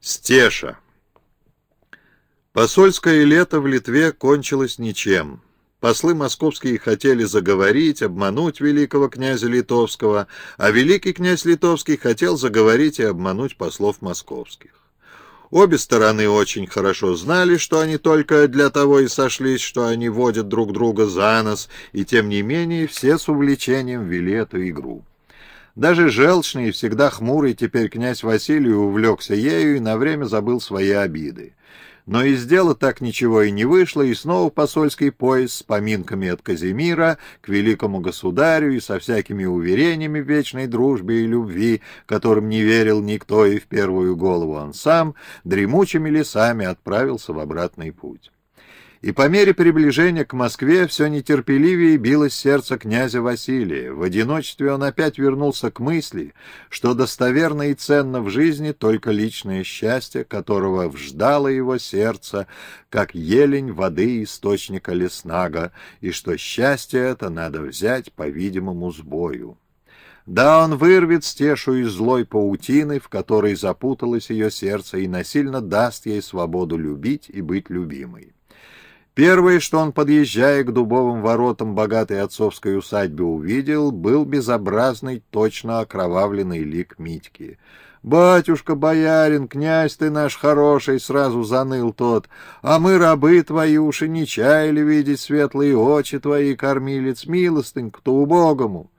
Стеша. Посольское лето в Литве кончилось ничем. Послы московские хотели заговорить, обмануть великого князя Литовского, а великий князь Литовский хотел заговорить и обмануть послов московских. Обе стороны очень хорошо знали, что они только для того и сошлись, что они водят друг друга за нос, и тем не менее все с увлечением вели эту игру. Даже желчный и всегда хмурый теперь князь Василий увлекся ею и на время забыл свои обиды. Но из дела так ничего и не вышло, и снова посольский поезд с поминками от Казимира к великому государю и со всякими уверениями вечной дружбе и любви, которым не верил никто и в первую голову он сам, дремучими лесами отправился в обратный путь и по мере приближения к Москве все нетерпеливее билось сердце князя Василия. В одиночестве он опять вернулся к мысли, что достоверно и ценно в жизни только личное счастье, которого вждало его сердце, как елень воды источника леснага, и что счастье это надо взять, по-видимому, с бою. Да, он вырвет стешу из злой паутины, в которой запуталось ее сердце, и насильно даст ей свободу любить и быть любимой. Первое, что он, подъезжая к дубовым воротам богатой отцовской усадьбы, увидел, был безобразный, точно окровавленный лик Митьки. «Батюшка, боярин, князь ты наш хороший!» — сразу заныл тот. «А мы, рабы твои, уши не чаяли видеть светлые очи твои, кормилец, милостыньку-то убогому!»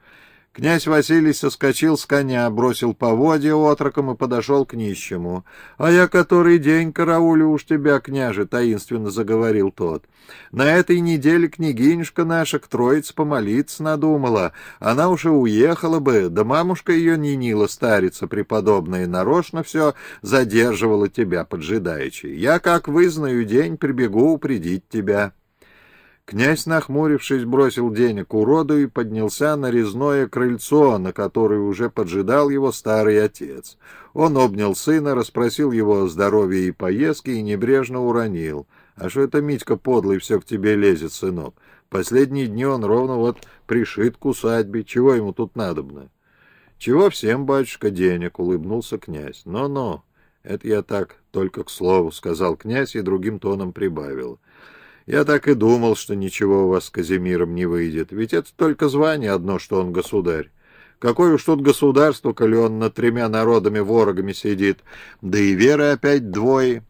Князь Василий соскочил с коня, бросил поводья отроком и подошел к нищему. — А я который день караулю уж тебя, княже, — таинственно заговорил тот. — На этой неделе княгинюшка наша к троице помолиться надумала. Она уже уехала бы, да мамушка ее Нинила, старица преподобная, нарочно все задерживала тебя, поджидаючи. Я, как вызнаю день, прибегу упредить тебя. Князь, нахмурившись, бросил денег уроду и поднялся на резное крыльцо, на которое уже поджидал его старый отец. Он обнял сына, расспросил его о здоровье и поездке и небрежно уронил. «А что это Митька подлый все к тебе лезет, сынок? Последние дни он ровно вот пришит к усадьбе. Чего ему тут надобно?» «Чего всем, батюшка, денег?» — улыбнулся князь. «Но-но, это я так, только к слову», — сказал князь и другим тоном прибавил. — я так и думал, что ничего у вас с Казимиром не выйдет, ведь это только звание одно, что он государь. Какое уж тут государство, коли он над тремя народами-ворогами сидит, да и веры опять двое.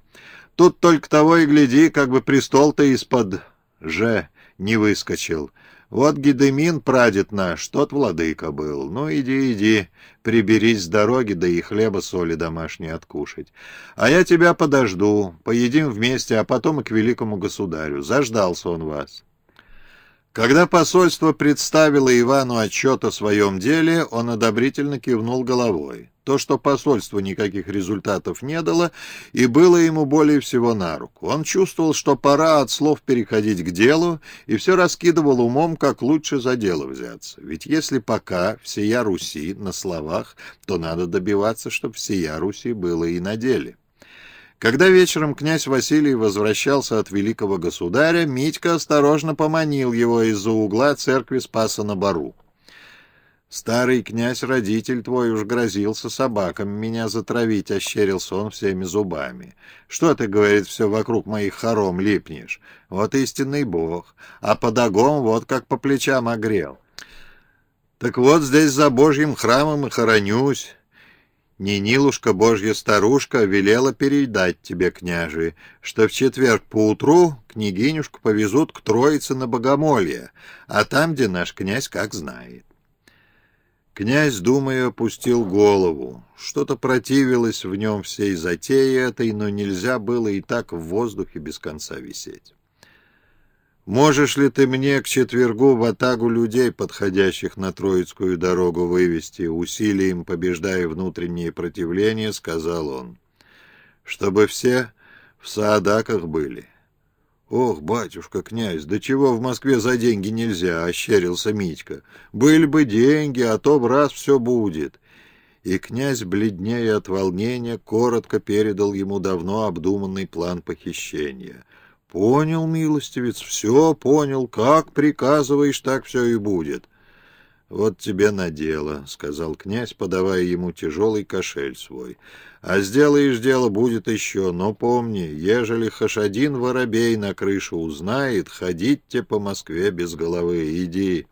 Тут только того и гляди, как бы престол-то из-под «же» не выскочил. Вот Гедемин, прадед наш, тот владыка был. Ну, иди, иди, приберись с дороги, да и хлеба соли домашней откушать. А я тебя подожду, поедим вместе, а потом и к великому государю. Заждался он вас». Когда посольство представило Ивану отчет о своем деле, он одобрительно кивнул головой. То, что посольство никаких результатов не дало, и было ему более всего на руку. Он чувствовал, что пора от слов переходить к делу, и все раскидывал умом, как лучше за дело взяться. Ведь если пока всея Руси на словах, то надо добиваться, чтобы всея Руси было и на деле. Когда вечером князь Василий возвращался от великого государя, Митька осторожно поманил его из-за угла церкви Спаса на Бару. «Старый князь-родитель твой уж грозился собакам меня затравить», — ощерился он всеми зубами. «Что ты, — говорит, — все вокруг моих хором липнешь? Вот истинный бог, а подогом вот как по плечам огрел. Так вот здесь за божьим храмом и хоронюсь». Нинилушка, божья старушка, велела передать тебе, княже, что в четверг поутру княгинюшку повезут к Троице на Богомолье, а там, где наш князь, как знает. Князь, думая, опустил голову. Что-то противилось в нем всей затее этой, но нельзя было и так в воздухе без конца висеть. Можешь ли ты мне к четвергу в атагу людей, подходящих на Троицкую дорогу, вывести, усилием побеждая внутреннее противление, — сказал он, — чтобы все в Саадаках были. «Ох, батюшка, князь, да чего в Москве за деньги нельзя?» — ощерился Митька. «Были бы деньги, а то в раз все будет». И князь, бледнее от волнения, коротко передал ему давно обдуманный план похищения — «Понял, милостивец, все понял. Как приказываешь, так все и будет». «Вот тебе на дело», — сказал князь, подавая ему тяжелый кошель свой. «А сделаешь дело, будет еще, но помни, ежели хоть один воробей на крышу узнает, ходить тебе по Москве без головы, иди.